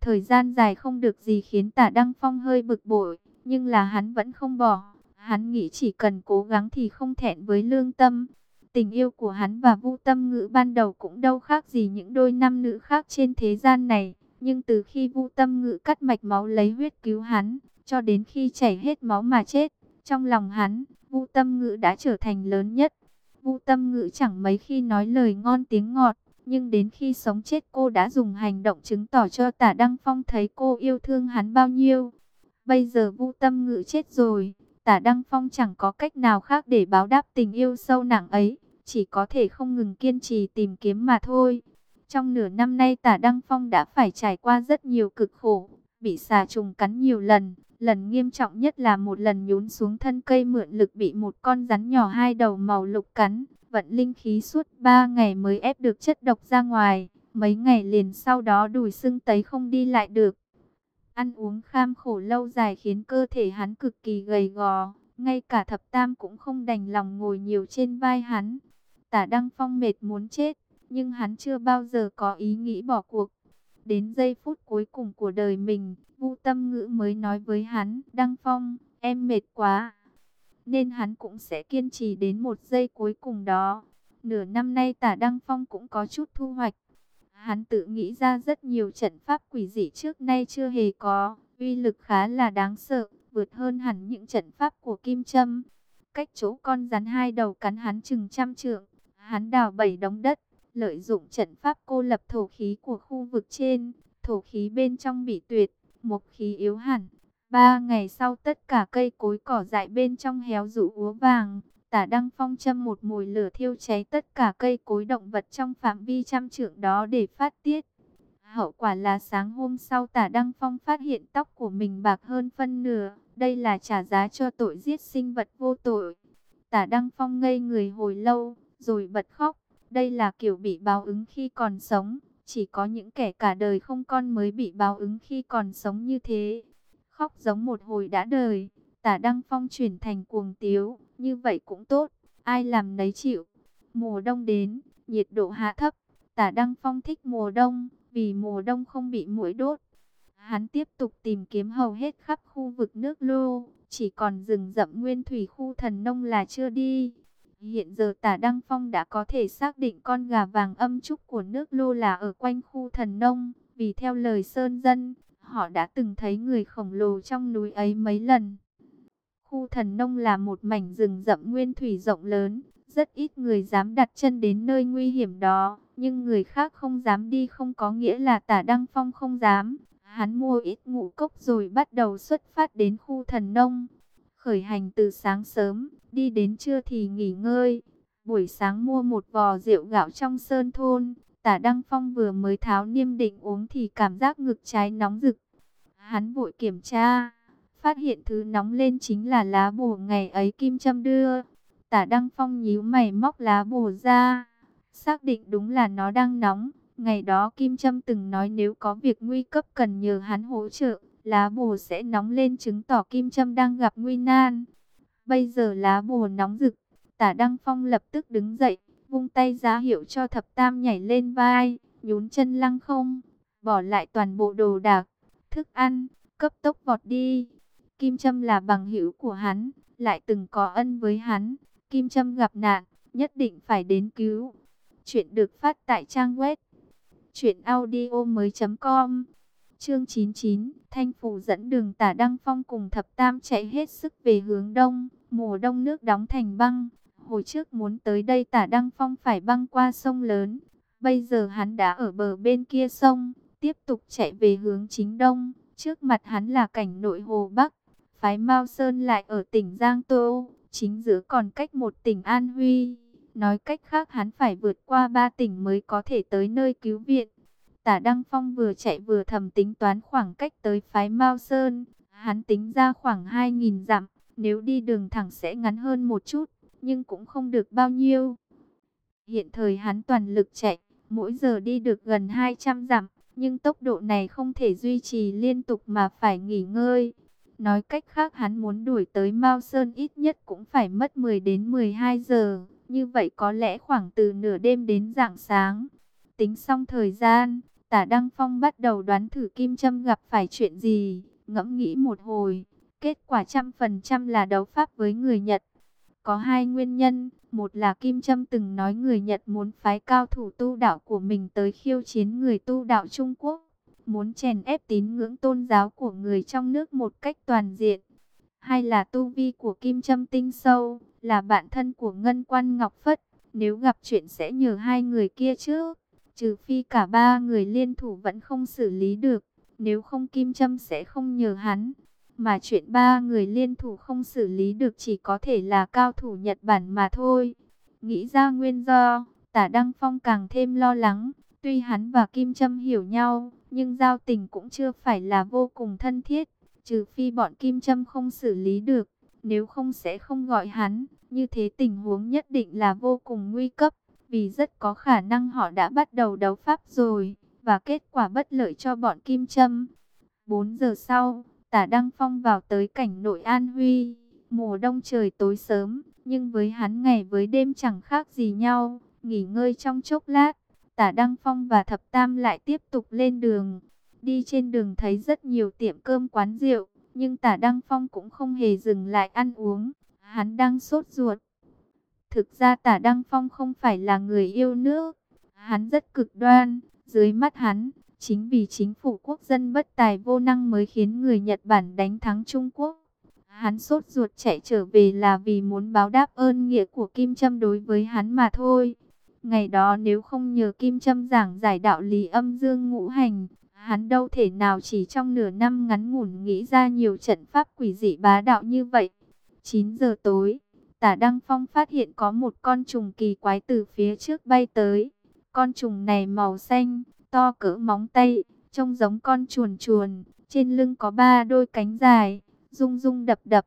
A: Thời gian dài không được gì khiến tả Đăng Phong hơi bực bội, nhưng là hắn vẫn không bỏ. Hắn nghĩ chỉ cần cố gắng thì không thẹn với lương tâm. Tình yêu của hắn và Vu Tâm Ngữ ban đầu cũng đâu khác gì những đôi nam nữ khác trên thế gian này. Nhưng từ khi Vu Tâm Ngữ cắt mạch máu lấy huyết cứu hắn, cho đến khi chảy hết máu mà chết, trong lòng hắn, Vu Tâm Ngữ đã trở thành lớn nhất. Vu Tâm Ngữ chẳng mấy khi nói lời ngon tiếng ngọt, nhưng đến khi sống chết cô đã dùng hành động chứng tỏ cho Tả Đăng Phong thấy cô yêu thương hắn bao nhiêu. Bây giờ Vu Tâm Ngữ chết rồi, Tả Đăng Phong chẳng có cách nào khác để báo đáp tình yêu sâu nặng ấy, chỉ có thể không ngừng kiên trì tìm kiếm mà thôi. Trong nửa năm nay Tả Đăng Phong đã phải trải qua rất nhiều cực khổ, bị xà trùng cắn nhiều lần, lần nghiêm trọng nhất là một lần nhún xuống thân cây mượn lực bị một con rắn nhỏ hai đầu màu lục cắn, vận linh khí suốt ba ngày mới ép được chất độc ra ngoài, mấy ngày liền sau đó đùi sưng tấy không đi lại được. Ăn uống kham khổ lâu dài khiến cơ thể hắn cực kỳ gầy gò, ngay cả thập tam cũng không đành lòng ngồi nhiều trên vai hắn. Tả Đăng Phong mệt muốn chết, nhưng hắn chưa bao giờ có ý nghĩ bỏ cuộc. Đến giây phút cuối cùng của đời mình, Vu Tâm Ngữ mới nói với hắn, Đăng Phong, em mệt quá. Nên hắn cũng sẽ kiên trì đến một giây cuối cùng đó. Nửa năm nay tả Đăng Phong cũng có chút thu hoạch. Hắn tự nghĩ ra rất nhiều trận pháp quỷ dị trước nay chưa hề có, uy lực khá là đáng sợ, vượt hơn hẳn những trận pháp của Kim Trâm. Cách chỗ con rắn hai đầu cắn hắn chừng trăm trượng, hắn đào bảy đống đất, lợi dụng trận pháp cô lập thổ khí của khu vực trên, thổ khí bên trong bị tuyệt, một khí yếu hẳn. Ba ngày sau tất cả cây cối cỏ dại bên trong héo rũ úa vàng, tả đăng phong châm một mùi lửa thiêu cháy tất cả cây cối động vật trong phạm vi trăm trượng đó để phát tiết. Hậu quả là sáng hôm sau tả Đăng Phong phát hiện tóc của mình bạc hơn phân nửa. Đây là trả giá cho tội giết sinh vật vô tội. Tả Đăng Phong ngây người hồi lâu, rồi bật khóc. Đây là kiểu bị báo ứng khi còn sống. Chỉ có những kẻ cả đời không con mới bị báo ứng khi còn sống như thế. Khóc giống một hồi đã đời. Tả Đăng Phong chuyển thành cuồng tiếu. Như vậy cũng tốt. Ai làm nấy chịu. Mùa đông đến, nhiệt độ hạ thấp. Tả Đăng Phong thích mùa đông, vì mùa đông không bị muỗi đốt. Hắn tiếp tục tìm kiếm hầu hết khắp khu vực nước lô, chỉ còn rừng rậm nguyên thủy khu thần nông là chưa đi. Hiện giờ tả Đăng Phong đã có thể xác định con gà vàng âm trúc của nước lô là ở quanh khu thần nông, vì theo lời Sơn Dân, họ đã từng thấy người khổng lồ trong núi ấy mấy lần. Khu thần nông là một mảnh rừng rậm nguyên thủy rộng lớn, rất ít người dám đặt chân đến nơi nguy hiểm đó, nhưng người khác không dám đi không có nghĩa là tả Đăng Phong không dám. Hắn mua ít ngũ cốc rồi bắt đầu xuất phát đến khu thần nông. Khởi hành từ sáng sớm, đi đến trưa thì nghỉ ngơi. Buổi sáng mua một vò rượu gạo trong sơn thôn. Tả Đăng Phong vừa mới tháo niêm định uống thì cảm giác ngực trái nóng rực. Hắn vội kiểm tra, phát hiện thứ nóng lên chính là lá bùa ngày ấy Kim Trâm đưa. Tả Đăng Phong nhíu mày móc lá bùa ra, xác định đúng là nó đang nóng. Ngày đó Kim Trâm từng nói nếu có việc nguy cấp cần nhờ hắn hỗ trợ, lá bùa sẽ nóng lên chứng tỏ Kim châm đang gặp nguy nan. Bây giờ lá bùa nóng rực, tả Đăng Phong lập tức đứng dậy, vung tay giá hiệu cho thập tam nhảy lên vai, nhún chân lăng không, bỏ lại toàn bộ đồ đạc, thức ăn, cấp tốc vọt đi. Kim Trâm là bằng hữu của hắn, lại từng có ân với hắn, Kim Trâm gặp nạn, nhất định phải đến cứu. Chuyện được phát tại trang web truyệnaudiomoi.com. Chương 99, Thanh phủ dẫn đường Tả Đăng Phong cùng Thập Tam chạy hết sức về hướng đông, mùa đông nước đóng thành băng. Hồi trước muốn tới đây Tả Đăng Phong phải băng qua sông lớn, bây giờ hắn đã ở bờ bên kia sông, tiếp tục chạy về hướng chính đông, trước mặt hắn là cảnh nội hồ Bắc. Phái Mao Sơn lại ở tỉnh Giang Tô, chính giữa còn cách một tỉnh An Huy. Nói cách khác hắn phải vượt qua ba tỉnh mới có thể tới nơi cứu viện. Tả Đăng Phong vừa chạy vừa thầm tính toán khoảng cách tới phái Mao Sơn. Hắn tính ra khoảng 2.000 dặm, nếu đi đường thẳng sẽ ngắn hơn một chút, nhưng cũng không được bao nhiêu. Hiện thời hắn toàn lực chạy, mỗi giờ đi được gần 200 dặm, nhưng tốc độ này không thể duy trì liên tục mà phải nghỉ ngơi. Nói cách khác hắn muốn đuổi tới Mao Sơn ít nhất cũng phải mất 10 đến 12 giờ. Như vậy có lẽ khoảng từ nửa đêm đến rạng sáng. Tính xong thời gian, tả Đăng Phong bắt đầu đoán thử Kim Trâm gặp phải chuyện gì. Ngẫm nghĩ một hồi, kết quả trăm phần trăm là đấu pháp với người Nhật. Có hai nguyên nhân, một là Kim Trâm từng nói người Nhật muốn phái cao thủ tu đạo của mình tới khiêu chiến người tu đạo Trung Quốc, muốn chèn ép tín ngưỡng tôn giáo của người trong nước một cách toàn diện. Hai là tu vi của Kim Trâm tinh sâu, là bạn thân của Ngân Quan Ngọc Phất, nếu gặp chuyện sẽ nhờ hai người kia trước, trừ phi cả ba người liên thủ vẫn không xử lý được, nếu không Kim Trâm sẽ không nhờ hắn. Mà chuyện ba người liên thủ không xử lý được chỉ có thể là cao thủ Nhật Bản mà thôi. Nghĩ ra nguyên do, tả Đăng Phong càng thêm lo lắng, tuy hắn và Kim Trâm hiểu nhau, nhưng giao tình cũng chưa phải là vô cùng thân thiết, trừ phi bọn Kim Trâm không xử lý được, nếu không sẽ không gọi hắn, như thế tình huống nhất định là vô cùng nguy cấp, vì rất có khả năng họ đã bắt đầu đấu pháp rồi, và kết quả bất lợi cho bọn Kim Trâm. 4 giờ sau, Tả Đăng Phong vào tới cảnh nội An Huy, mùa đông trời tối sớm, nhưng với hắn ngày với đêm chẳng khác gì nhau, nghỉ ngơi trong chốc lát, Tả Đăng Phong và Thập Tam lại tiếp tục lên đường. Đi trên đường thấy rất nhiều tiệm cơm quán rượu, nhưng Tả Đăng Phong cũng không hề dừng lại ăn uống, hắn đang sốt ruột. Thực ra Tả Đăng Phong không phải là người yêu nước, hắn rất cực đoan, dưới mắt hắn, Chính vì chính phủ quốc dân bất tài vô năng mới khiến người Nhật Bản đánh thắng Trung Quốc. Hắn sốt ruột chạy trở về là vì muốn báo đáp ơn nghĩa của Kim Trâm đối với hắn mà thôi. Ngày đó nếu không nhờ Kim Trâm giảng giải đạo lý âm dương ngũ hành, hắn đâu thể nào chỉ trong nửa năm ngắn ngủn nghĩ ra nhiều trận pháp quỷ dị bá đạo như vậy. 9 giờ tối, tả Đăng Phong phát hiện có một con trùng kỳ quái từ phía trước bay tới. Con trùng này màu xanh, to cỡ móng tay, trông giống con chuồn chuồn, trên lưng có ba đôi cánh dài, rung rung đập đập.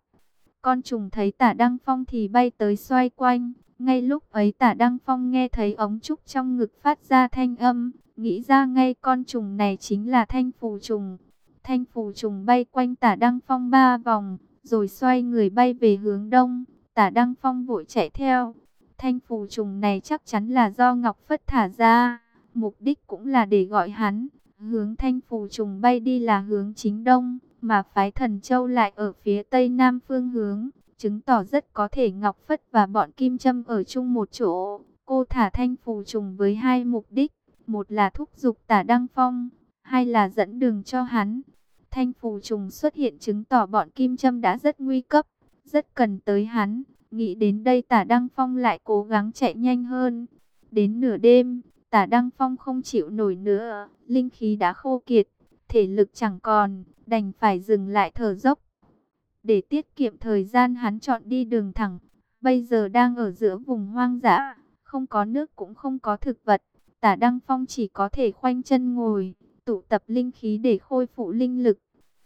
A: Con trùng thấy tả Đăng Phong thì bay tới xoay quanh, ngay lúc ấy tả Đăng Phong nghe thấy ống trúc trong ngực phát ra thanh âm, nghĩ ra ngay con trùng này chính là thanh phù trùng. Thanh phù trùng bay quanh tả Đăng Phong ba vòng, rồi xoay người bay về hướng đông, tả Đăng Phong vội chạy theo. Thanh phù trùng này chắc chắn là do Ngọc Phất thả ra. Mục đích cũng là để gọi hắn, hướng thanh phù trùng bay đi là hướng chính đông, mà phái thần châu lại ở phía tây nam phương hướng, chứng tỏ rất có thể Ngọc Phất và bọn Kim Trâm ở chung một chỗ. Cô thả thanh phù trùng với hai mục đích, một là thúc giục tả Đăng Phong, hai là dẫn đường cho hắn. Thanh phù trùng xuất hiện chứng tỏ bọn Kim Trâm đã rất nguy cấp, rất cần tới hắn. Nghĩ đến đây tả Đăng Phong lại cố gắng chạy nhanh hơn. Đến nửa đêm, Tả Đăng Phong không chịu nổi nữa, linh khí đã khô kiệt, thể lực chẳng còn, đành phải dừng lại thở dốc. Để tiết kiệm thời gian hắn chọn đi đường thẳng, bây giờ đang ở giữa vùng hoang dã, không có nước cũng không có thực vật. Tả Đăng Phong chỉ có thể khoanh chân ngồi, tụ tập linh khí để khôi phục linh lực.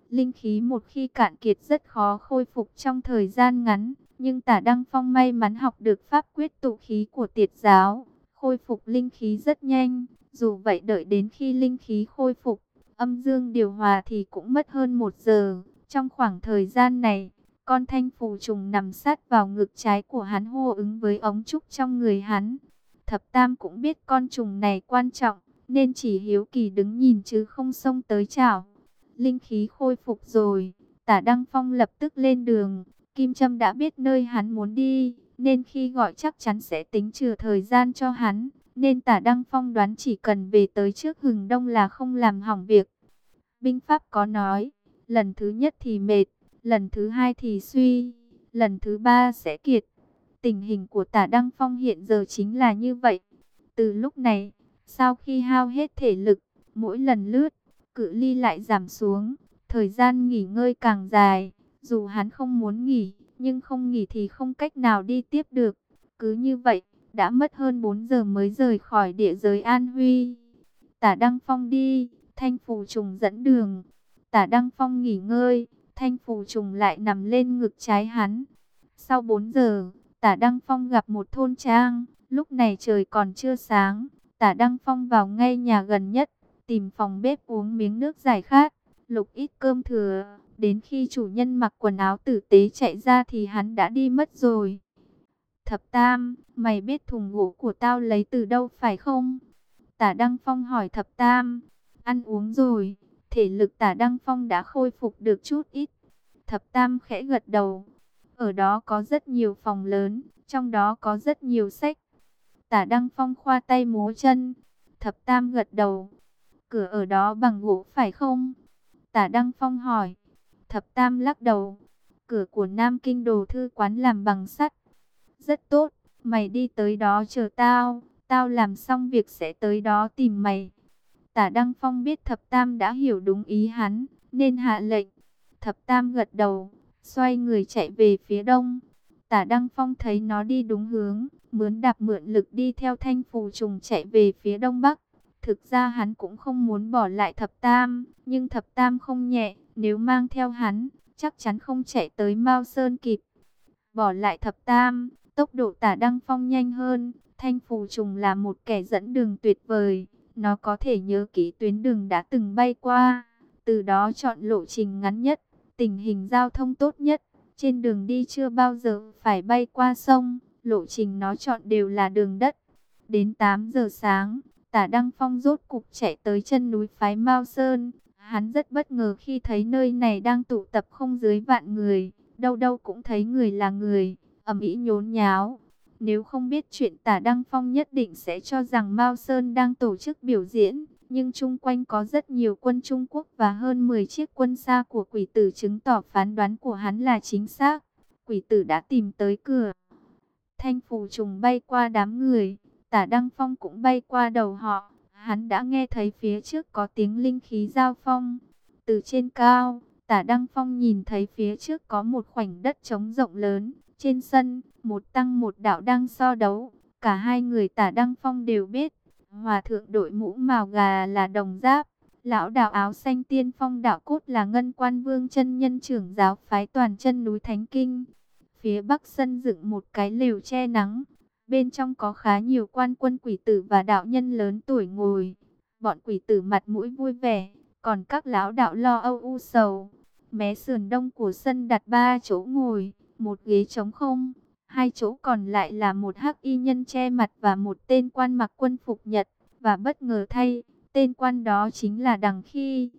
A: Linh khí một khi cạn kiệt rất khó khôi phục trong thời gian ngắn, nhưng Tả Đăng Phong may mắn học được pháp quyết tụ khí của tiệt giáo khôi phục linh khí rất nhanh. Dù vậy đợi đến khi linh khí khôi phục, âm dương điều hòa thì cũng mất hơn một giờ. Trong khoảng thời gian này, con thanh phù trùng nằm sát vào ngực trái của hắn hô ứng với ống trúc trong người hắn. Thập Tam cũng biết con trùng này quan trọng, nên chỉ hiếu kỳ đứng nhìn chứ không xông tới chảo. Linh khí khôi phục rồi, tả Đăng Phong lập tức lên đường. Kim Trâm đã biết nơi hắn muốn đi, nên khi gọi chắc chắn sẽ tính trừ thời gian cho hắn, nên tả Đăng Phong đoán chỉ cần về tới trước hừng đông là không làm hỏng việc. Binh Pháp có nói, lần thứ nhất thì mệt, lần thứ hai thì suy, lần thứ ba sẽ kiệt. Tình hình của tả Đăng Phong hiện giờ chính là như vậy. Từ lúc này, sau khi hao hết thể lực, mỗi lần lướt, cự ly lại giảm xuống, thời gian nghỉ ngơi càng dài, dù hắn không muốn nghỉ nhưng không nghỉ thì không cách nào đi tiếp được. Cứ như vậy, đã mất hơn 4 giờ mới rời khỏi địa giới An Huy. Tả Đăng Phong đi, Thanh Phù Trùng dẫn đường. Tả Đăng Phong nghỉ ngơi, Thanh Phù Trùng lại nằm lên ngực trái hắn. Sau 4 giờ, Tả Đăng Phong gặp một thôn trang, lúc này trời còn chưa sáng. Tả Đăng Phong vào ngay nhà gần nhất, tìm phòng bếp uống miếng nước giải khát, lục ít cơm thừa. Đến khi chủ nhân mặc quần áo tử tế chạy ra thì hắn đã đi mất rồi. Thập Tam, mày biết thùng gỗ của tao lấy từ đâu phải không? Tả Đăng Phong hỏi Thập Tam. Ăn uống rồi, thể lực Tả Đăng Phong đã khôi phục được chút ít. Thập Tam khẽ gật đầu. ở đó có rất nhiều phòng lớn, trong đó có rất nhiều sách. Tả Đăng Phong khoa tay múa chân, thập tam gật đầu. Cửa ở đó bằng gỗ phải không? Tả Đăng Phong hỏi. Thập tam lắc đầu. Cửa của Nam Kinh Đồ Thư Quán làm bằng sắt. Rất tốt, mày đi tới đó chờ tao. Tao làm xong việc sẽ tới đó tìm mày. Tả Đăng Phong biết Thập Tam đã hiểu đúng ý hắn, nên hạ lệnh. Thập Tam gật đầu, xoay người chạy về phía đông. Tả Đăng Phong thấy nó đi đúng hướng, mướn đạp mượn lực đi theo thanh phù trùng chạy về phía đông bắc. Thực ra hắn cũng không muốn bỏ lại thập tam, nhưng thập tam không nhẹ, nếu mang theo hắn, chắc chắn không chạy tới Mao Sơn kịp. Bỏ lại thập tam, tốc độ tả đăng phong nhanh hơn, thanh phù trùng là một kẻ dẫn đường tuyệt vời, nó có thể nhớ kỹ tuyến đường đã từng bay qua, từ đó chọn lộ trình ngắn nhất, tình hình giao thông tốt nhất. Trên đường đi chưa bao giờ phải bay qua sông, lộ trình nó chọn đều là đường đất. Đến 8 giờ sáng, tả Đăng Phong rốt cục chạy tới chân núi Phái Mao Sơn. Hắn rất bất ngờ khi thấy nơi này đang tụ tập không dưới vạn người, đâu đâu cũng thấy người là người, ầm ý nhốn nháo. Nếu không biết chuyện tả Đăng Phong nhất định sẽ cho rằng Mao Sơn đang tổ chức biểu diễn. Nhưng chung quanh có rất nhiều quân Trung Quốc và hơn 10 chiếc quân xa của quỷ tử chứng tỏ phán đoán của hắn là chính xác. Quỷ tử đã tìm tới cửa. Thanh phù trùng bay qua đám người, tả Đăng Phong cũng bay qua đầu họ. Hắn đã nghe thấy phía trước có tiếng linh khí giao phong. Từ trên cao, tả Đăng Phong nhìn thấy phía trước có một khoảnh đất trống rộng lớn. Trên sân, một tăng một đạo đang so đấu. Cả hai người tả Đăng Phong đều biết. Hòa thượng đội mũ màu gà là đồng giáp. Lão đạo áo xanh tiên phong đạo cốt là ngân quan vương chân nhân trưởng giáo phái toàn chân núi Thánh Kinh. Phía bắc sân dựng một cái lều che nắng. Bên trong có khá nhiều quan quân quỷ tử và đạo nhân lớn tuổi ngồi. Bọn quỷ tử mặt mũi vui vẻ, còn các lão đạo lo âu u sầu. Mé sườn đông của sân đặt ba chỗ ngồi, một ghế trống không. Hai chỗ còn lại là một hắc y nhân che mặt và một tên quan mặc quân phục Nhật. Và bất ngờ thay, tên quan đó chính là Đằng Khi.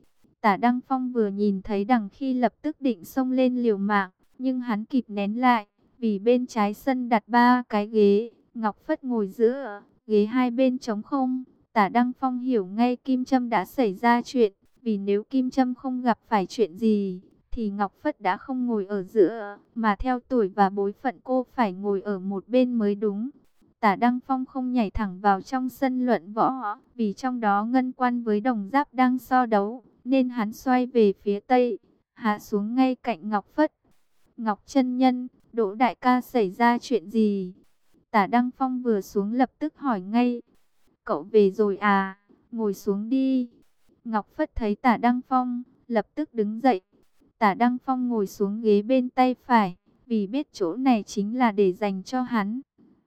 A: Tả Đăng Phong vừa nhìn thấy Đằng Khi lập tức định xông lên liều mạng, nhưng hắn kịp nén lại, vì bên trái sân đặt ba cái ghế, Ngọc Phất ngồi giữa, ghế hai bên trống không. Tả Đăng Phong hiểu ngay Kim Trâm đã xảy ra chuyện, vì nếu Kim Trâm không gặp phải chuyện gì, thì Ngọc Phất đã không ngồi ở giữa, mà theo tuổi và bối phận cô phải ngồi ở một bên mới đúng. Tả Đăng Phong không nhảy thẳng vào trong sân luận võ, vì trong đó ngân quan với đồng giáp đang so đấu, nên hắn xoay về phía tây, hạ xuống ngay cạnh Ngọc Phất. Ngọc chân Nhân, Đỗ Đại ca xảy ra chuyện gì? Tả Đăng Phong vừa xuống lập tức hỏi ngay. Cậu về rồi à? Ngồi xuống đi. Ngọc Phất thấy Tả Đăng Phong, lập tức đứng dậy. Tả Đăng Phong ngồi xuống ghế bên tay phải, vì biết chỗ này chính là để dành cho hắn.